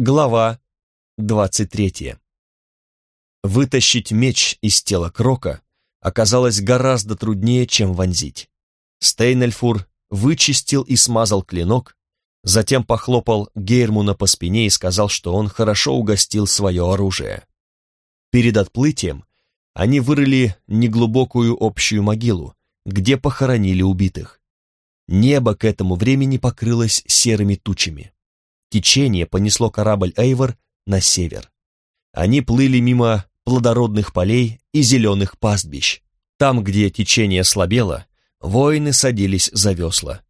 Глава 23. Вытащить меч из тела Крока оказалось гораздо труднее, чем вонзить. Стейнельфур вычистил и смазал клинок, затем похлопал Гейрмуна по спине и сказал, что он хорошо угостил свое оружие. Перед отплытием они вырыли неглубокую общую могилу, где похоронили убитых. Небо к этому времени покрылось серыми тучами. Течение понесло корабль Эйвор на север. Они плыли мимо плодородных полей и зеленых пастбищ. Там, где течение слабело, воины садились за весла.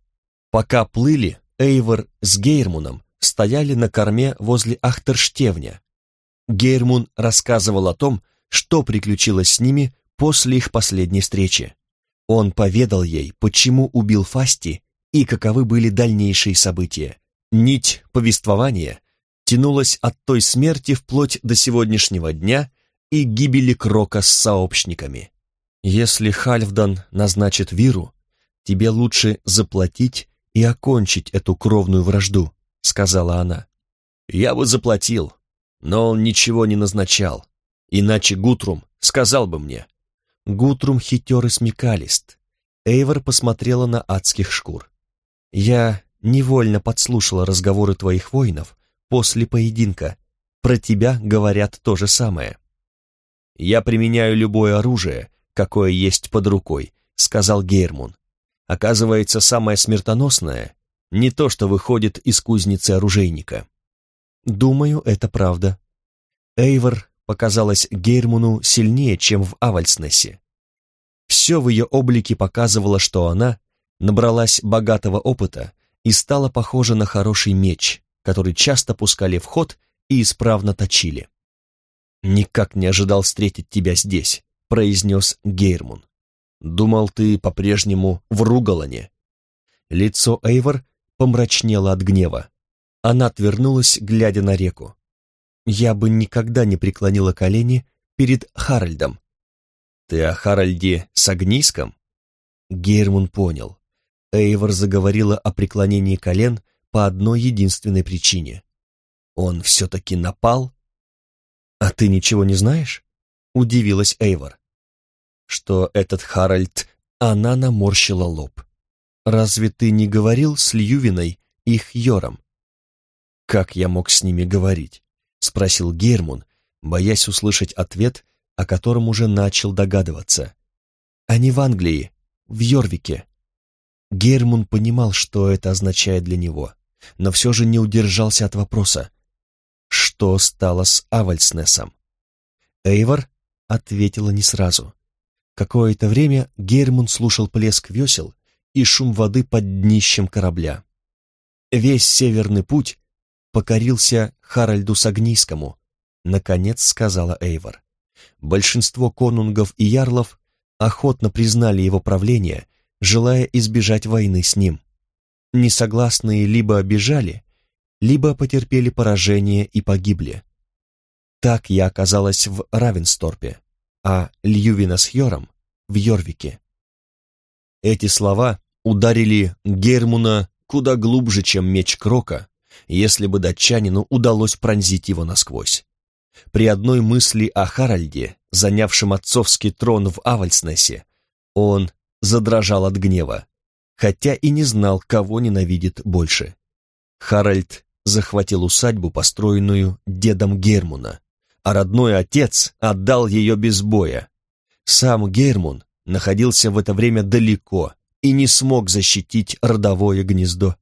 Пока плыли, Эйвор с Гейрмуном стояли на корме возле Ахтерштевня. Гейрмун рассказывал о том, что приключилось с ними после их последней встречи. Он поведал ей, почему убил Фасти и каковы были дальнейшие события. Нить повествования тянулась от той смерти вплоть до сегодняшнего дня и гибели Крока с сообщниками. Если Хальфдан назначит Виру, тебе лучше заплатить и окончить эту кровную вражду, сказала она. Я бы заплатил, но он ничего не назначал, иначе Гутрум сказал бы мне. Гутрум хитер и смекалист. Эйвор посмотрела на адских шкур. Я невольно подслушала разговоры твоих воинов после поединка. Про тебя говорят то же самое. Я применяю любое оружие, какое есть под рукой, сказал Гейрмун. Оказывается, самое смертоносное не то, что выходит из кузницы оружейника. Думаю, это правда. Эйвор показалась Гейрмуну сильнее, чем в Авальснесе. Все в ее облике показывало, что она набралась богатого опыта и стала похожа на хороший меч, который часто пускали в ход и исправно точили. «Никак не ожидал встретить тебя здесь», — произнес Гейрмун. «Думал, ты по-прежнему в Ругалане». Лицо Эйвор помрачнело от гнева. Она отвернулась, глядя на реку я бы никогда не преклонила колени перед Харальдом. Ты о Харальде с Агнийском? Гейрмун понял. Эйвор заговорила о преклонении колен по одной единственной причине. Он все-таки напал? А ты ничего не знаешь? Удивилась Эйвор. Что этот Харальд... Она наморщила лоб. Разве ты не говорил с Льювиной и Хьором? Как я мог с ними говорить? — спросил Гермун, боясь услышать ответ, о котором уже начал догадываться. «Они в Англии, в Йорвике». Гермун понимал, что это означает для него, но все же не удержался от вопроса. Что стало с Авальснесом? Эйвор ответила не сразу. Какое-то время Гермун слушал плеск весел и шум воды под днищем корабля. Весь северный путь покорился Харальду Сагнийскому, наконец сказала Эйвор. Большинство конунгов и ярлов охотно признали его правление, желая избежать войны с ним. Несогласные либо бежали, либо потерпели поражение и погибли. Так я оказалась в Равенсторпе, а Льювина с Йором в Йорвике. Эти слова ударили Гермуна куда глубже, чем меч Крока, если бы датчанину удалось пронзить его насквозь. При одной мысли о Харальде, занявшем отцовский трон в Авальснесе, он задрожал от гнева, хотя и не знал, кого ненавидит больше. Харальд захватил усадьбу, построенную дедом Гермуна, а родной отец отдал ее без боя. Сам Гермун находился в это время далеко и не смог защитить родовое гнездо.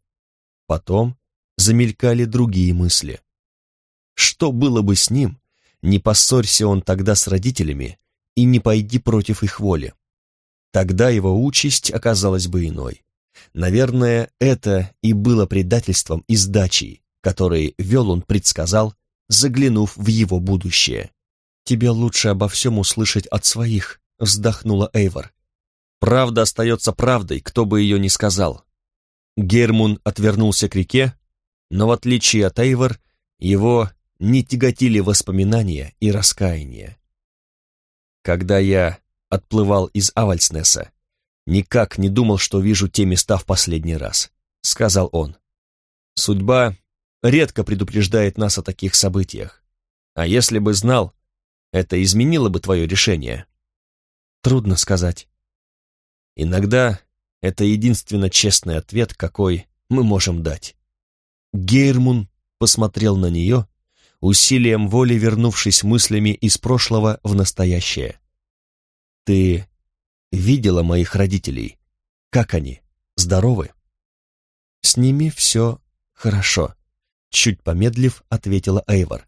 Потом замелькали другие мысли. Что было бы с ним, не поссорься он тогда с родителями и не пойди против их воли? Тогда его участь оказалась бы иной. Наверное, это и было предательством и сдачей, которые Велун предсказал, заглянув в его будущее. «Тебе лучше обо всем услышать от своих», — вздохнула Эйвор. «Правда остается правдой, кто бы ее ни сказал». Гермун отвернулся к реке, но в отличие от Эйвор, его не тяготили воспоминания и раскаяние. Когда я отплывал из Авальснеса, никак не думал, что вижу те места в последний раз, сказал он. Судьба редко предупреждает нас о таких событиях. А если бы знал, это изменило бы твое решение. Трудно сказать. Иногда это единственно честный ответ, какой мы можем дать. Гейрмун посмотрел на нее, усилием воли вернувшись мыслями из прошлого в настоящее. «Ты видела моих родителей? Как они? Здоровы?» «С ними все хорошо», — чуть помедлив ответила Эйвор.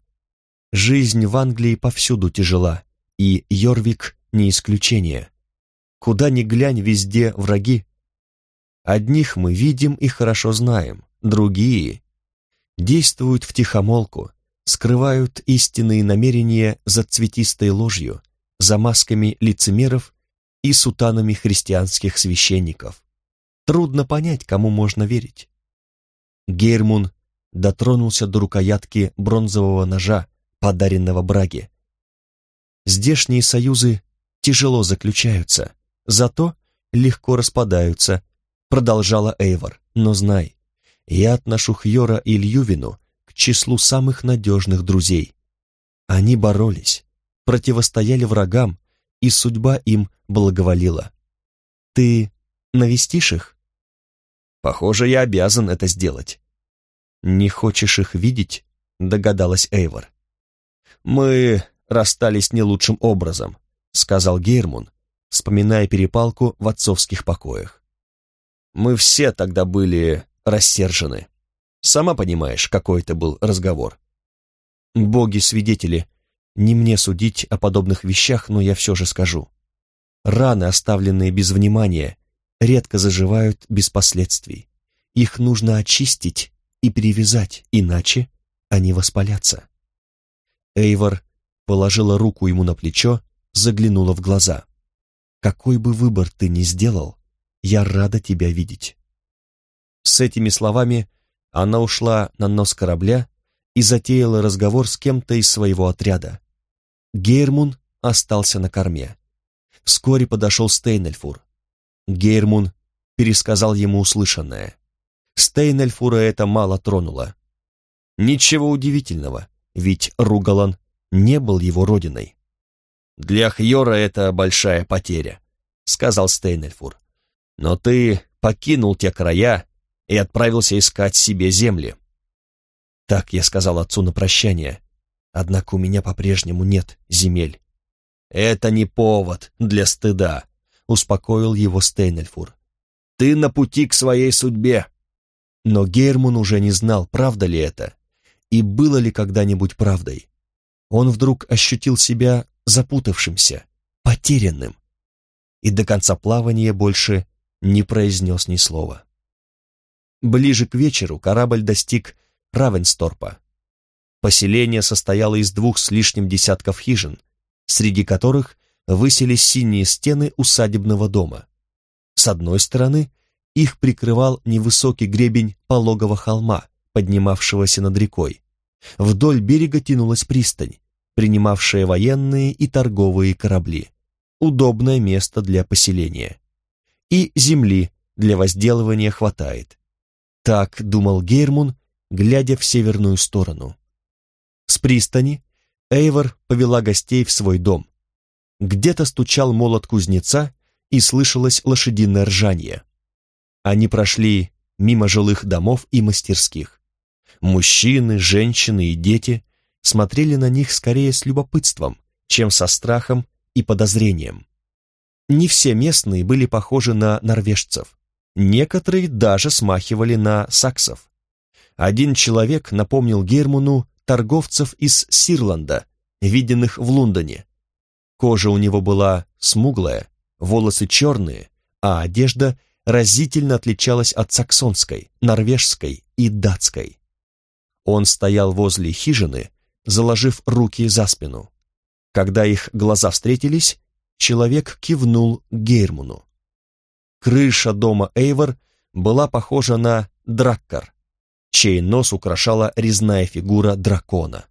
«Жизнь в Англии повсюду тяжела, и Йорвик не исключение. Куда ни глянь, везде враги. Одних мы видим и хорошо знаем, другие действуют втихомолку, скрывают истинные намерения за цветистой ложью, за масками лицемеров и сутанами христианских священников. Трудно понять, кому можно верить. Гейрмун дотронулся до рукоятки бронзового ножа, подаренного Браге. Здешние союзы тяжело заключаются, зато легко распадаются, продолжала Эйвор. Но знай, я отношу Хьора и Льювину к числу самых надежных друзей. Они боролись, противостояли врагам, и судьба им благоволила. Ты навестишь их? Похоже, я обязан это сделать. Не хочешь их видеть? Догадалась Эйвор. Мы расстались не лучшим образом, сказал Гейрмун, вспоминая перепалку в отцовских покоях. Мы все тогда были рассержены. Сама понимаешь, какой это был разговор. Боги-свидетели, не мне судить о подобных вещах, но я все же скажу. Раны, оставленные без внимания, редко заживают без последствий. Их нужно очистить и перевязать, иначе они воспалятся. Эйвор положила руку ему на плечо, заглянула в глаза. «Какой бы выбор ты ни сделал, я рада тебя видеть». С этими словами она ушла на нос корабля и затеяла разговор с кем-то из своего отряда. Гейрмун остался на корме. Вскоре подошел Стейнельфур. Гейрмун пересказал ему услышанное. Стейнельфура это мало тронуло. Ничего удивительного, ведь Ругалан не был его родиной. «Для Хьора это большая потеря», — сказал Стейнельфур. «Но ты покинул те края и отправился искать себе земли». Так я сказал отцу на прощание, однако у меня по-прежнему нет земель. «Это не повод для стыда», — успокоил его Стейнельфур. «Ты на пути к своей судьбе». Но Герман уже не знал, правда ли это, и было ли когда-нибудь правдой. Он вдруг ощутил себя запутавшимся, потерянным, и до конца плавания больше не произнес ни слова. Ближе к вечеру корабль достиг Равенсторпа. Поселение состояло из двух с лишним десятков хижин, среди которых высились синие стены усадебного дома. С одной стороны их прикрывал невысокий гребень пологого холма, поднимавшегося над рекой. Вдоль берега тянулась пристань, принимавшая военные и торговые корабли. Удобное место для поселения. И земли для возделывания хватает. Так думал Гейрмун, глядя в северную сторону. С пристани Эйвор повела гостей в свой дом. Где-то стучал молот кузнеца, и слышалось лошадиное ржание. Они прошли мимо жилых домов и мастерских. Мужчины, женщины и дети смотрели на них скорее с любопытством, чем со страхом и подозрением. Не все местные были похожи на норвежцев. Некоторые даже смахивали на саксов. Один человек напомнил Герману торговцев из Сирланда, виденных в Лондоне. Кожа у него была смуглая, волосы черные, а одежда разительно отличалась от саксонской, норвежской и датской. Он стоял возле хижины, заложив руки за спину. Когда их глаза встретились, человек кивнул Гейрмуну. Крыша дома Эйвор была похожа на драккар, чей нос украшала резная фигура дракона.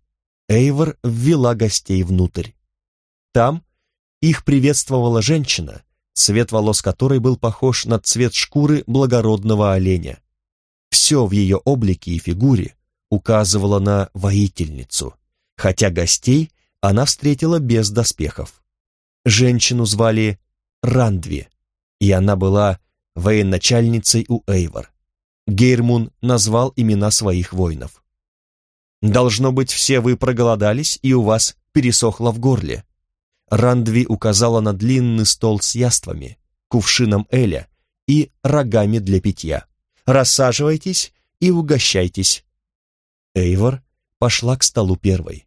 Эйвор ввела гостей внутрь. Там их приветствовала женщина, цвет волос которой был похож на цвет шкуры благородного оленя. Все в ее облике и фигуре, указывала на воительницу, хотя гостей она встретила без доспехов. Женщину звали Рандви, и она была военачальницей у Эйвор. Гейрмун назвал имена своих воинов. «Должно быть, все вы проголодались, и у вас пересохло в горле». Рандви указала на длинный стол с яствами, кувшином Эля и рогами для питья. «Рассаживайтесь и угощайтесь». Эйвор пошла к столу первой.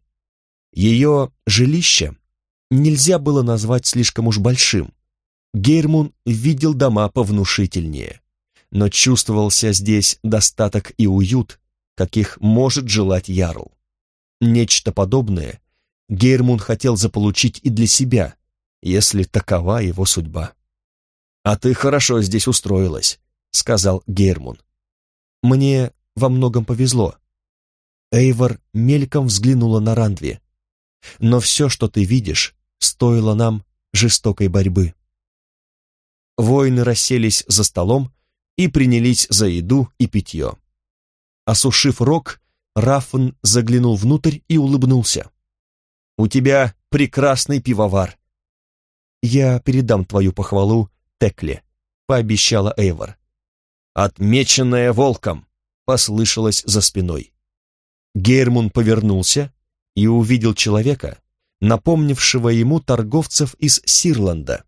Ее жилище нельзя было назвать слишком уж большим. Гейрмун видел дома повнушительнее, но чувствовался здесь достаток и уют, каких может желать Ярл. Нечто подобное Гейрмун хотел заполучить и для себя, если такова его судьба. «А ты хорошо здесь устроилась», — сказал Гейрмун. «Мне во многом повезло». Эйвор мельком взглянула на Рандви. «Но все, что ты видишь, стоило нам жестокой борьбы». Воины расселись за столом и принялись за еду и питье. Осушив рог, Рафн заглянул внутрь и улыбнулся. «У тебя прекрасный пивовар». «Я передам твою похвалу Текле», — пообещала Эйвор. «Отмеченная волком», — послышалось за спиной. Гейрмун повернулся и увидел человека, напомнившего ему торговцев из Сирланда.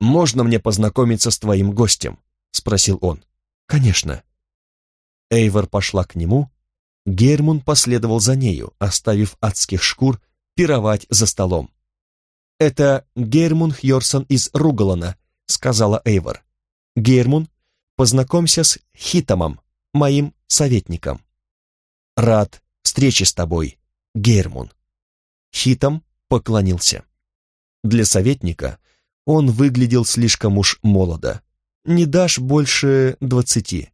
«Можно мне познакомиться с твоим гостем?» — спросил он. «Конечно». Эйвор пошла к нему, Гермун последовал за нею, оставив адских шкур пировать за столом. «Это Гермун Хьорсон из Ругалана», — сказала Эйвор. «Гермун, познакомься с Хитомом, моим советником». «Рад встрече с тобой, Гермун». Хитом поклонился. Для советника он выглядел слишком уж молодо. Не дашь больше двадцати.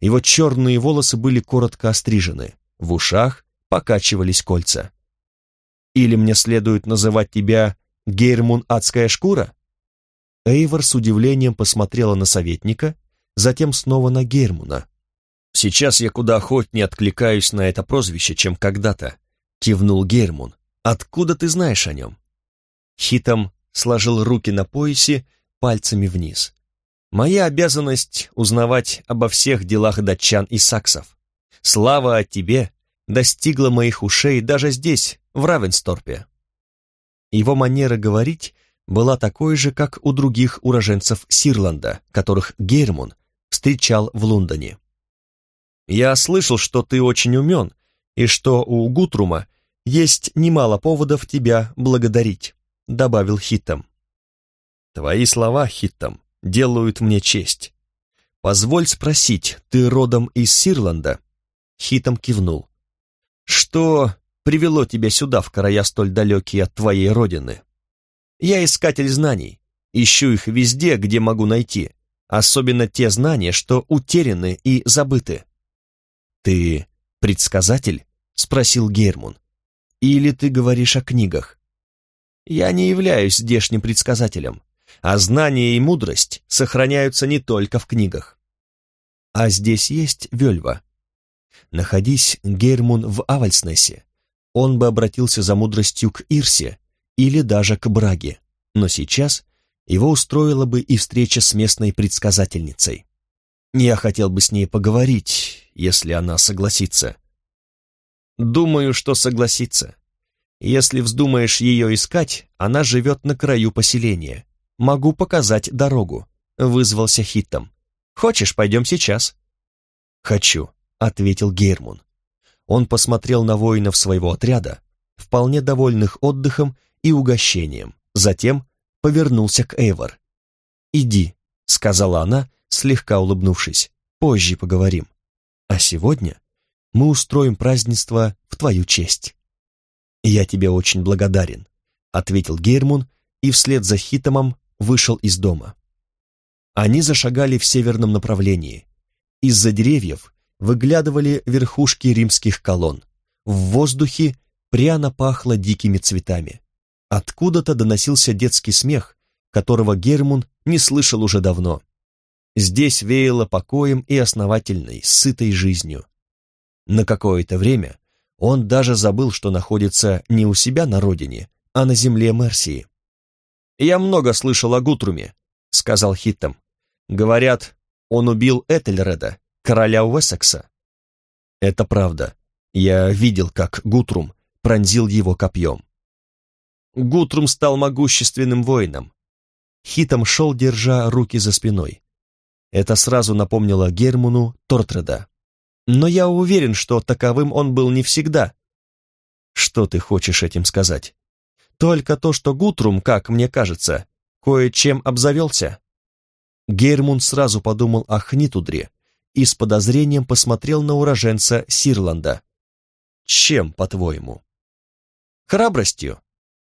Его черные волосы были коротко острижены, в ушах покачивались кольца. «Или мне следует называть тебя Гейрмун Адская Шкура?» Эйвор с удивлением посмотрела на советника, затем снова на Гейрмуна. «Сейчас я куда охотнее откликаюсь на это прозвище, чем когда-то», — кивнул Гейрмун. «Откуда ты знаешь о нем?» Хитом сложил руки на поясе, пальцами вниз. Моя обязанность узнавать обо всех делах датчан и саксов. Слава о тебе достигла моих ушей даже здесь, в Равенсторпе. Его манера говорить была такой же, как у других уроженцев Сирланда, которых Гейрмун встречал в Лондоне. «Я слышал, что ты очень умен, и что у Гутрума есть немало поводов тебя благодарить», добавил Хиттам. «Твои слова, Хиттам, делают мне честь. Позволь спросить, ты родом из Сирланда?» Хитом кивнул. «Что привело тебя сюда, в края столь далекие от твоей родины?» «Я искатель знаний, ищу их везде, где могу найти, особенно те знания, что утеряны и забыты». «Ты предсказатель?» — спросил Гермун. «Или ты говоришь о книгах?» «Я не являюсь здешним предсказателем а знание и мудрость сохраняются не только в книгах. А здесь есть Вельва. Находись Гермун в Авальснесе, он бы обратился за мудростью к Ирсе или даже к Браге, но сейчас его устроила бы и встреча с местной предсказательницей. Я хотел бы с ней поговорить, если она согласится. Думаю, что согласится. Если вздумаешь ее искать, она живет на краю поселения. «Могу показать дорогу», — вызвался Хиттом. «Хочешь, пойдем сейчас?» «Хочу», — ответил Гейрмун. Он посмотрел на воинов своего отряда, вполне довольных отдыхом и угощением, затем повернулся к Эйвор. «Иди», — сказала она, слегка улыбнувшись, — «позже поговорим. А сегодня мы устроим празднество в твою честь». «Я тебе очень благодарен», — ответил Гейрмун, и вслед за Хитомом вышел из дома. Они зашагали в северном направлении. Из-за деревьев выглядывали верхушки римских колонн. В воздухе пряно пахло дикими цветами. Откуда-то доносился детский смех, которого Гермун не слышал уже давно. Здесь веяло покоем и основательной, сытой жизнью. На какое-то время он даже забыл, что находится не у себя на родине, а на земле Мерсии. «Я много слышал о Гутруме», — сказал Хиттом. «Говорят, он убил Этельреда, короля Уэссекса». «Это правда. Я видел, как Гутрум пронзил его копьем. Гутрум стал могущественным воином. Хитом шел, держа руки за спиной. Это сразу напомнило Герману Тортреда. Но я уверен, что таковым он был не всегда. Что ты хочешь этим сказать? Только то, что Гутрум, как мне кажется, кое-чем обзавелся. Гермун сразу подумал о Хнитудре и с подозрением посмотрел на уроженца Сирланда. Чем, по-твоему? Храбростью,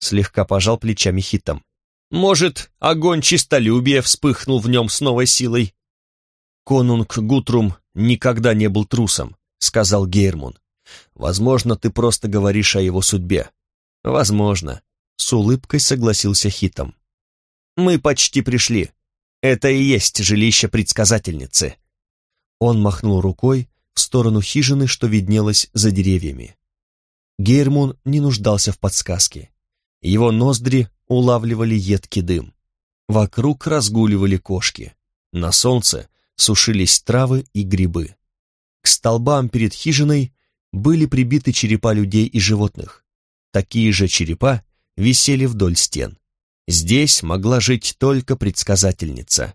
слегка пожал плечами Хитом. Может, огонь чистолюбия вспыхнул в нем с новой силой? Конунг Гутрум никогда не был трусом, сказал Гейрмун. Возможно, ты просто говоришь о его судьбе. Возможно, с улыбкой согласился Хитом. Мы почти пришли. Это и есть жилище предсказательницы. Он махнул рукой в сторону хижины, что виднелось за деревьями. Гейрмун не нуждался в подсказке. Его ноздри улавливали едкий дым. Вокруг разгуливали кошки. На солнце сушились травы и грибы. К столбам перед хижиной были прибиты черепа людей и животных. Такие же черепа висели вдоль стен. Здесь могла жить только предсказательница.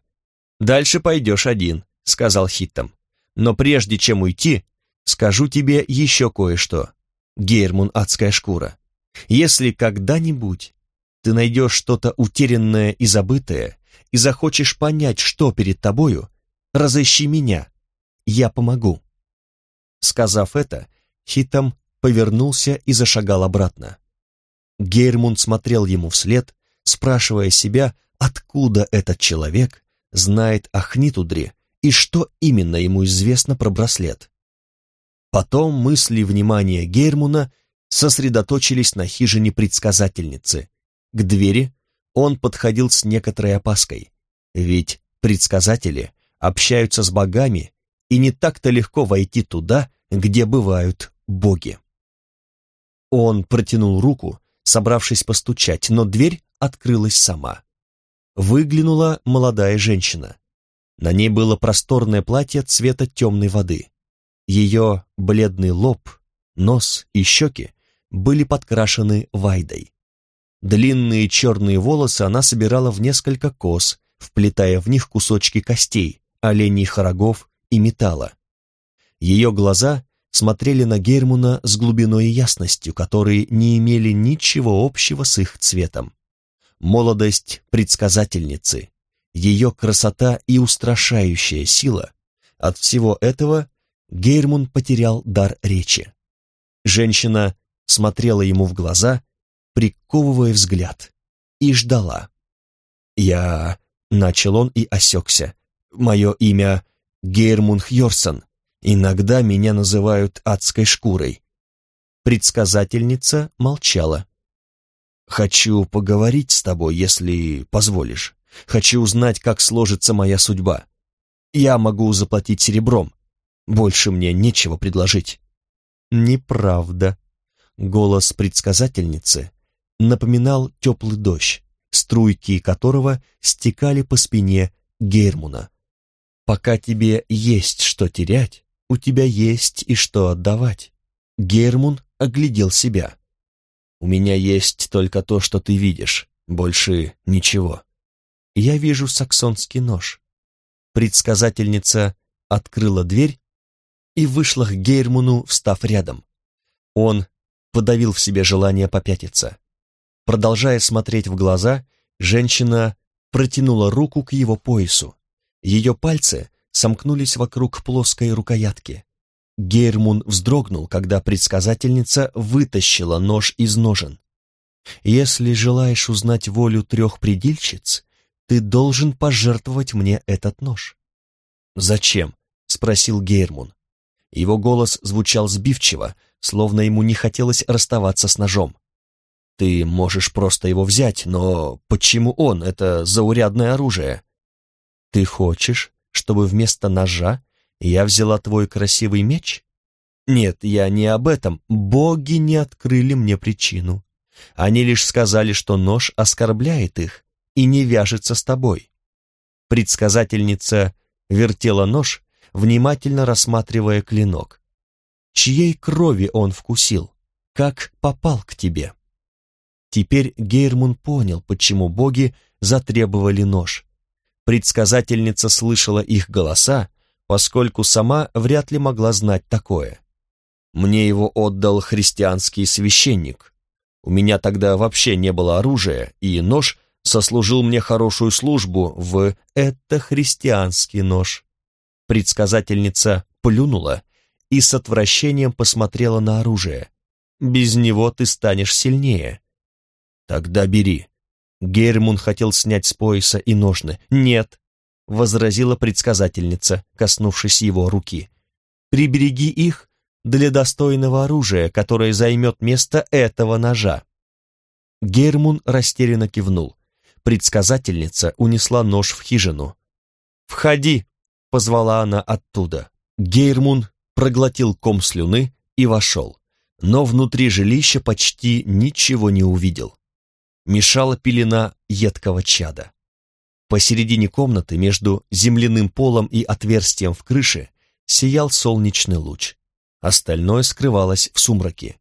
«Дальше пойдешь один», — сказал Хиттам. «Но прежде чем уйти, скажу тебе еще кое-что. Гейрмун адская шкура. Если когда-нибудь ты найдешь что-то утерянное и забытое и захочешь понять, что перед тобою, разыщи меня, я помогу». Сказав это, Хитам повернулся и зашагал обратно. Гейрмунд смотрел ему вслед, спрашивая себя, откуда этот человек знает о Хнитудре и что именно ему известно про браслет. Потом мысли внимания Гейрмуна сосредоточились на хижине предсказательницы. К двери он подходил с некоторой опаской, ведь предсказатели общаются с богами, и не так-то легко войти туда, где бывают боги. Он протянул руку, собравшись постучать, но дверь открылась сама. Выглянула молодая женщина. На ней было просторное платье цвета темной воды. Ее бледный лоб, нос и щеки были подкрашены вайдой. Длинные черные волосы она собирала в несколько кос, вплетая в них кусочки костей, оленьих рогов и металла. Ее глаза смотрели на Гермуна с глубиной и ясностью, которые не имели ничего общего с их цветом. Молодость предсказательницы, ее красота и устрашающая сила — от всего этого Гейрмун потерял дар речи. Женщина смотрела ему в глаза, приковывая взгляд, и ждала. «Я...» — начал он и осекся. «Мое имя Гейрмун Хьорсон. Иногда меня называют адской шкурой. Предсказательница молчала. «Хочу поговорить с тобой, если позволишь. Хочу узнать, как сложится моя судьба. Я могу заплатить серебром. Больше мне нечего предложить». «Неправда». Голос предсказательницы напоминал теплый дождь, струйки которого стекали по спине Гейрмуна. «Пока тебе есть что терять, у тебя есть и что отдавать. Гермун оглядел себя. У меня есть только то, что ты видишь, больше ничего. Я вижу саксонский нож. Предсказательница открыла дверь и вышла к Гейрмуну, встав рядом. Он подавил в себе желание попятиться. Продолжая смотреть в глаза, женщина протянула руку к его поясу. Ее пальцы сомкнулись вокруг плоской рукоятки. Гейрмун вздрогнул, когда предсказательница вытащила нож из ножен. «Если желаешь узнать волю трех предильщиц, ты должен пожертвовать мне этот нож». «Зачем?» — спросил Гейрмун. Его голос звучал сбивчиво, словно ему не хотелось расставаться с ножом. «Ты можешь просто его взять, но почему он? Это заурядное оружие». «Ты хочешь, чтобы вместо ножа я взяла твой красивый меч? Нет, я не об этом. Боги не открыли мне причину. Они лишь сказали, что нож оскорбляет их и не вяжется с тобой. Предсказательница вертела нож, внимательно рассматривая клинок. Чьей крови он вкусил? Как попал к тебе? Теперь Гейрмун понял, почему боги затребовали нож. Предсказательница слышала их голоса, поскольку сама вряд ли могла знать такое. Мне его отдал христианский священник. У меня тогда вообще не было оружия, и нож сослужил мне хорошую службу в «это христианский нож». Предсказательница плюнула и с отвращением посмотрела на оружие. «Без него ты станешь сильнее». «Тогда бери». Гермун хотел снять с пояса и ножны. «Нет», — возразила предсказательница, коснувшись его руки. «Прибереги их для достойного оружия, которое займет место этого ножа. Гермун растерянно кивнул. Предсказательница унесла нож в хижину. «Входи!» — позвала она оттуда. Гейрмун проглотил ком слюны и вошел, но внутри жилища почти ничего не увидел. Мешала пелена едкого чада. Посередине комнаты, между земляным полом и отверстием в крыше, сиял солнечный луч остальное скрывалось в сумраке.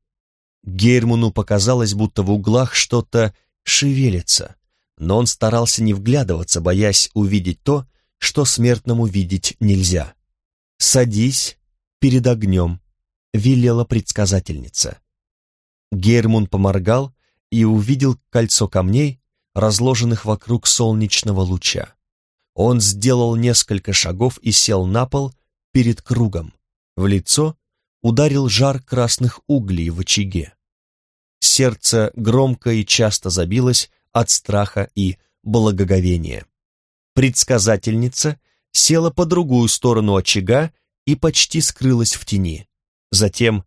Гейрмуну показалось, будто в углах что-то шевелится, но он старался не вглядываться, боясь увидеть то, что смертному видеть нельзя. «Садись перед огнем», — велела предсказательница. Гермун поморгал и увидел кольцо камней, разложенных вокруг солнечного луча. Он сделал несколько шагов и сел на пол перед кругом. В лицо ударил жар красных углей в очаге. Сердце громко и часто забилось от страха и благоговения. Предсказательница села по другую сторону очага и почти скрылась в тени. Затем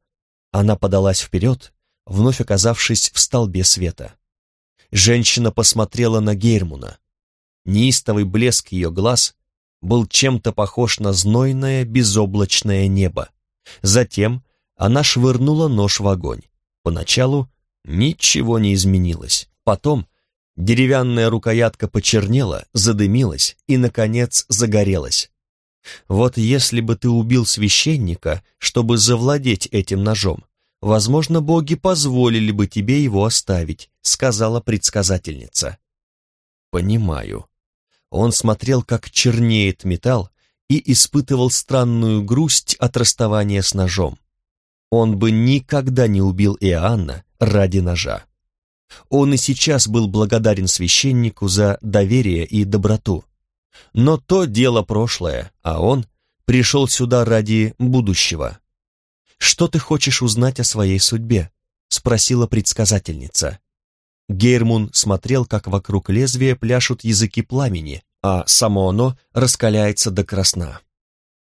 она подалась вперед, вновь оказавшись в столбе света. Женщина посмотрела на Гейрмуна. Неистовый блеск ее глаз был чем-то похож на знойное безоблачное небо. Затем она швырнула нож в огонь. Поначалу ничего не изменилось. Потом деревянная рукоятка почернела, задымилась и, наконец, загорелась. Вот если бы ты убил священника, чтобы завладеть этим ножом, возможно, боги позволили бы тебе его оставить, сказала предсказательница. Понимаю. Он смотрел, как чернеет металл, и испытывал странную грусть от расставания с ножом. Он бы никогда не убил Иоанна ради ножа. Он и сейчас был благодарен священнику за доверие и доброту. Но то дело прошлое, а он пришел сюда ради будущего. «Что ты хочешь узнать о своей судьбе?» — спросила предсказательница. Гейрмун смотрел, как вокруг лезвия пляшут языки пламени, а само оно раскаляется до красна.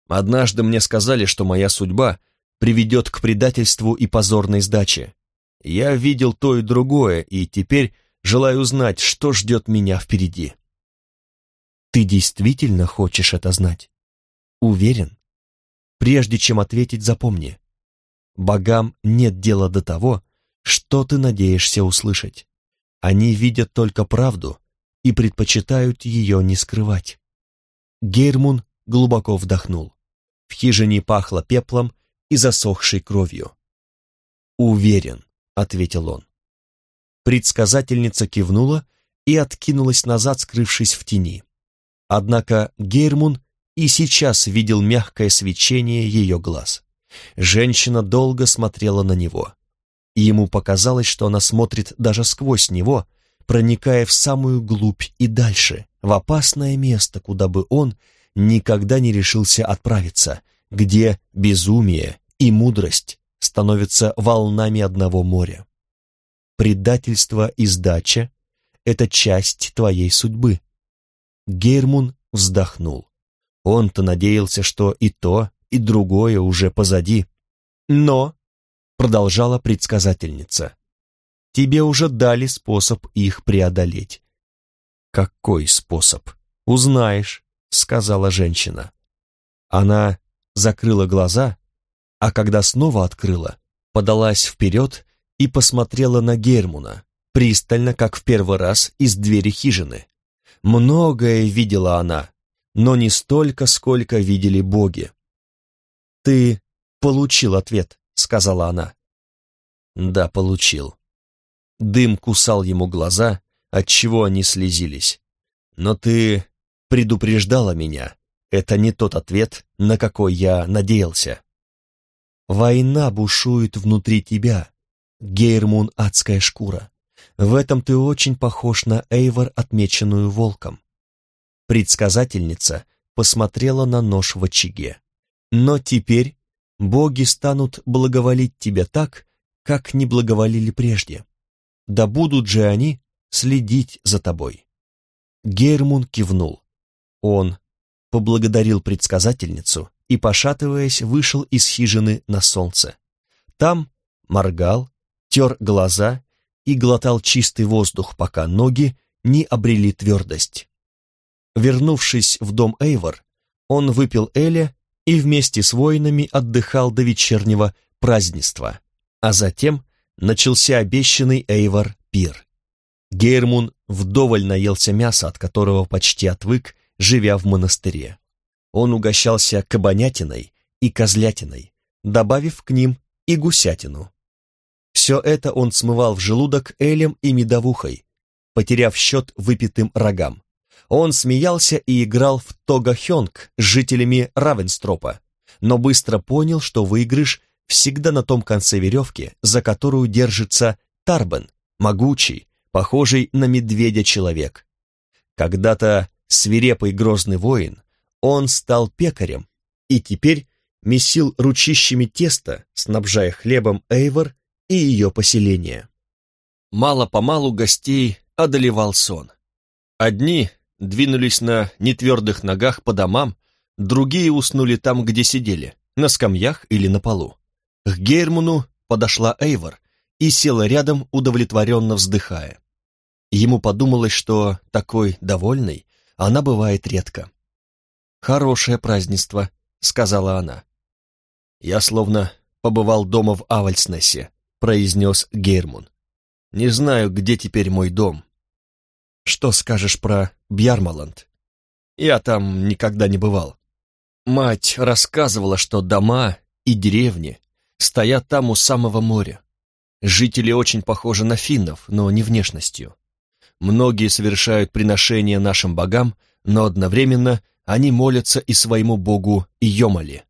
Однажды мне сказали, что моя судьба приведет к предательству и позорной сдаче. Я видел то и другое, и теперь желаю знать, что ждет меня впереди. Ты действительно хочешь это знать? Уверен? Прежде чем ответить, запомни. Богам нет дела до того, что ты надеешься услышать. Они видят только правду и предпочитают ее не скрывать. Гейрмун глубоко вдохнул. В хижине пахло пеплом и засохшей кровью. «Уверен», — ответил он. Предсказательница кивнула и откинулась назад, скрывшись в тени. Однако Гейрмун и сейчас видел мягкое свечение ее глаз. Женщина долго смотрела на него, и ему показалось, что она смотрит даже сквозь него, проникая в самую глубь и дальше, в опасное место, куда бы он никогда не решился отправиться, где безумие и мудрость становятся волнами одного моря. Предательство и сдача — это часть твоей судьбы. Гейрмун вздохнул. Он-то надеялся, что и то, и другое уже позади. Но, продолжала предсказательница, Тебе уже дали способ их преодолеть. Какой способ? Узнаешь, сказала женщина. Она закрыла глаза, а когда снова открыла, подалась вперед и посмотрела на Гермуна, пристально, как в первый раз, из двери хижины. Многое видела она, но не столько, сколько видели боги. «Ты получил ответ», — сказала она. «Да, получил». Дым кусал ему глаза, отчего они слезились. «Но ты предупреждала меня. Это не тот ответ, на какой я надеялся». «Война бушует внутри тебя, Гейрмун адская шкура. В этом ты очень похож на Эйвор, отмеченную волком. Предсказательница посмотрела на нож в очаге. Но теперь боги станут благоволить тебя так, как не благоволили прежде. Да будут же они следить за тобой. Гермун кивнул. Он поблагодарил предсказательницу и, пошатываясь, вышел из хижины на солнце. Там моргал, тер глаза и глотал чистый воздух, пока ноги не обрели твердость. Вернувшись в дом Эйвор, он выпил Эля и вместе с воинами отдыхал до вечернего празднества, а затем начался обещанный Эйвор пир. Гейрмун вдоволь наелся мяса, от которого почти отвык, живя в монастыре. Он угощался кабанятиной и козлятиной, добавив к ним и гусятину. Все это он смывал в желудок элем и медовухой, потеряв счет выпитым рогам. Он смеялся и играл в тога-хёнг с жителями Равенстропа, но быстро понял, что выигрыш всегда на том конце веревки, за которую держится Тарбен, могучий, похожий на медведя человек. Когда-то свирепый грозный воин, он стал пекарем и теперь месил ручищами тесто, снабжая хлебом Эйвор и ее поселение. Мало-помалу гостей одолевал сон. Одни двинулись на нетвердых ногах по домам, другие уснули там, где сидели, на скамьях или на полу. К Гейрмуну подошла Эйвор и села рядом, удовлетворенно вздыхая. Ему подумалось, что такой довольной она бывает редко. «Хорошее празднество», — сказала она. «Я словно побывал дома в Авальснессе», — произнес Гейрмун. «Не знаю, где теперь мой дом, что скажешь про Бьярмаланд? Я там никогда не бывал. Мать рассказывала, что дома и деревни стоят там у самого моря. Жители очень похожи на финнов, но не внешностью. Многие совершают приношения нашим богам, но одновременно они молятся и своему богу Йомали.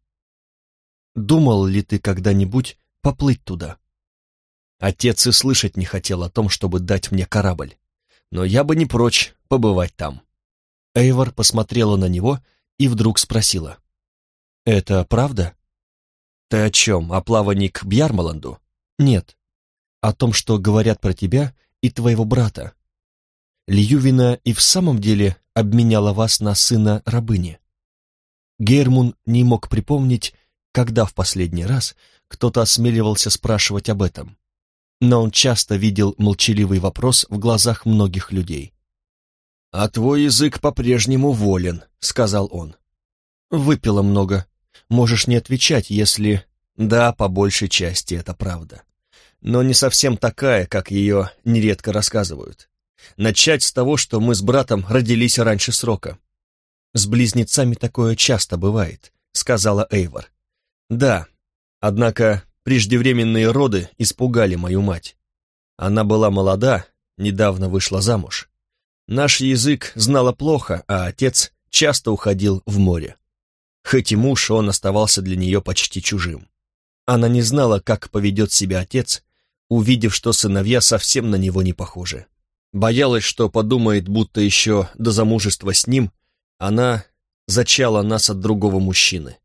Думал ли ты когда-нибудь поплыть туда? Отец и слышать не хотел о том, чтобы дать мне корабль но я бы не прочь побывать там». Эйвор посмотрела на него и вдруг спросила. «Это правда?» «Ты о чем? О плавании к Бьярмаланду?» «Нет. О том, что говорят про тебя и твоего брата. Льювина и в самом деле обменяла вас на сына рабыни». Гермун не мог припомнить, когда в последний раз кто-то осмеливался спрашивать об этом но он часто видел молчаливый вопрос в глазах многих людей. «А твой язык по-прежнему волен», — сказал он. «Выпила много. Можешь не отвечать, если...» «Да, по большей части это правда. Но не совсем такая, как ее нередко рассказывают. Начать с того, что мы с братом родились раньше срока». «С близнецами такое часто бывает», — сказала Эйвор. «Да, однако Преждевременные роды испугали мою мать. Она была молода, недавно вышла замуж. Наш язык знала плохо, а отец часто уходил в море. Хоть и муж, он оставался для нее почти чужим. Она не знала, как поведет себя отец, увидев, что сыновья совсем на него не похожи. Боялась, что подумает, будто еще до замужества с ним она зачала нас от другого мужчины.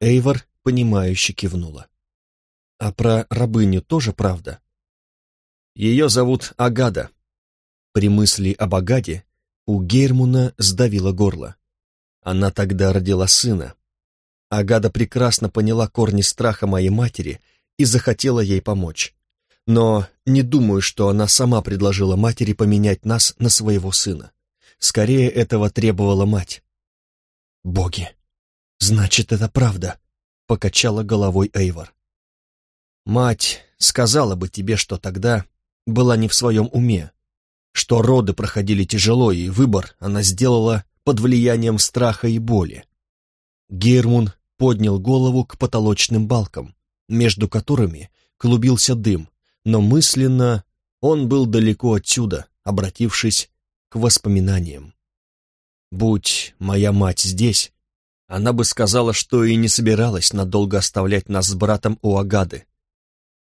Эйвор, понимающе кивнула. А про рабыню тоже правда? Ее зовут Агада. При мысли об Агаде у Гейрмуна сдавило горло. Она тогда родила сына. Агада прекрасно поняла корни страха моей матери и захотела ей помочь. Но не думаю, что она сама предложила матери поменять нас на своего сына. Скорее, этого требовала мать. Боги, значит, это правда. покачала головой Эйвор. Мать сказала бы тебе, что тогда была не в своем уме, что роды проходили тяжело, и выбор она сделала под влиянием страха и боли. Гермун поднял голову к потолочным балкам, между которыми клубился дым, но мысленно он был далеко отсюда, обратившись к воспоминаниям. «Будь моя мать здесь, она бы сказала, что и не собиралась надолго оставлять нас с братом у Агады.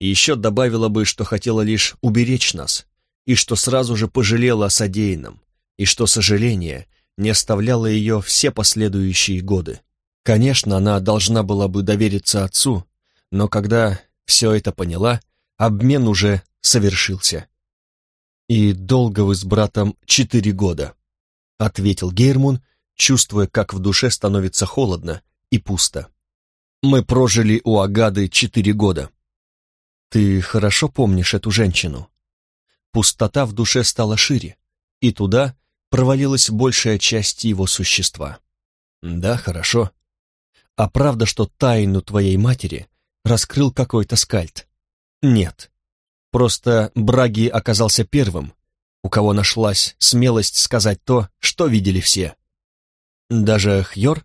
И еще добавила бы, что хотела лишь уберечь нас, и что сразу же пожалела о содеянном, и что сожаление не оставляло ее все последующие годы. Конечно, она должна была бы довериться отцу, но когда все это поняла, обмен уже совершился. «И долго вы с братом четыре года», — ответил Гейрмун, чувствуя, как в душе становится холодно и пусто. «Мы прожили у Агады четыре года». «Ты хорошо помнишь эту женщину?» Пустота в душе стала шире, и туда провалилась большая часть его существа. «Да, хорошо», а правда, что тайну твоей матери раскрыл какой-то скальд? Нет. Просто Браги оказался первым, у кого нашлась смелость сказать то, что видели все. Даже Хьор,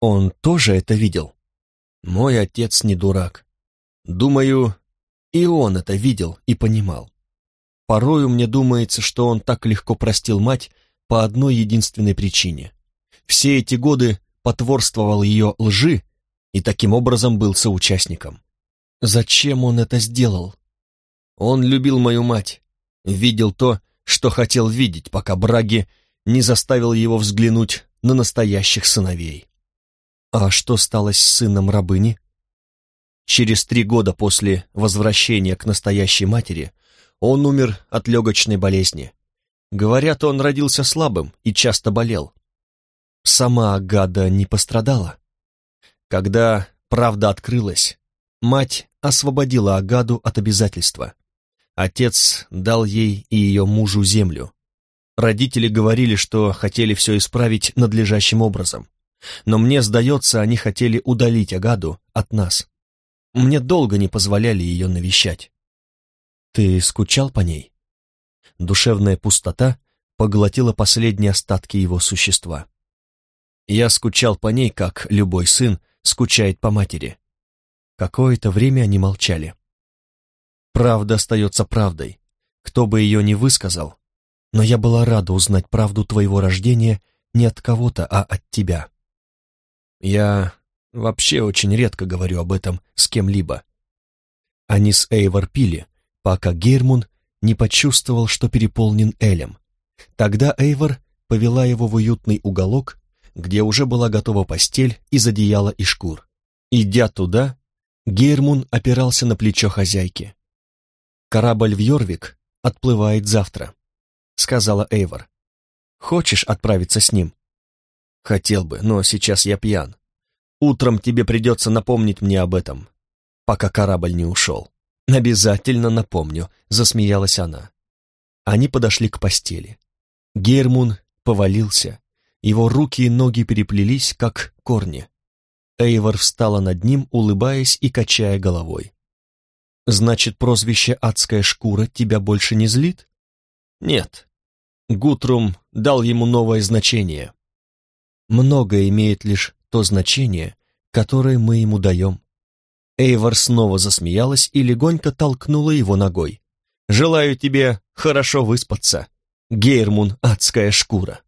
он тоже это видел. Мой отец не дурак. Думаю, и он это видел и понимал. Порою мне думается, что он так легко простил мать по одной единственной причине. Все эти годы потворствовал ее лжи и таким образом был соучастником. Зачем он это сделал? Он любил мою мать, видел то, что хотел видеть, пока Браги не заставил его взглянуть на настоящих сыновей. А что стало с сыном рабыни? Через три года после возвращения к настоящей матери он умер от легочной болезни. Говорят, он родился слабым и часто болел. Сама Агада не пострадала. Когда правда открылась, мать освободила Агаду от обязательства. Отец дал ей и ее мужу землю. Родители говорили, что хотели все исправить надлежащим образом. Но мне сдается, они хотели удалить Агаду от нас. Мне долго не позволяли ее навещать. Ты скучал по ней? Душевная пустота поглотила последние остатки его существа. Я скучал по ней, как любой сын скучает по матери. Какое-то время они молчали. Правда остается правдой, кто бы ее ни высказал, но я была рада узнать правду твоего рождения не от кого-то, а от тебя. Я вообще очень редко говорю об этом с кем-либо. Они с Эйвор пили, пока Гейрмун не почувствовал, что переполнен Элем. Тогда Эйвор повела его в уютный уголок где уже была готова постель из одеяла и шкур. Идя туда, Гейрмун опирался на плечо хозяйки. «Корабль в Йорвик отплывает завтра», — сказала Эйвор. «Хочешь отправиться с ним?» «Хотел бы, но сейчас я пьян. Утром тебе придется напомнить мне об этом, пока корабль не ушел». «Обязательно напомню», — засмеялась она. Они подошли к постели. Гермун повалился, его руки и ноги переплелись, как корни. Эйвор встала над ним, улыбаясь и качая головой. «Значит, прозвище «Адская шкура» тебя больше не злит?» «Нет». Гутрум дал ему новое значение. Многое имеет лишь то значение, которое мы ему даем. Эйвор снова засмеялась и легонько толкнула его ногой. «Желаю тебе хорошо выспаться, Гейрмун, адская шкура».